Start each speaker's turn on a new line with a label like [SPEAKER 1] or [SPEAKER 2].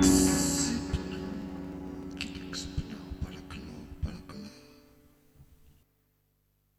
[SPEAKER 1] Thanks.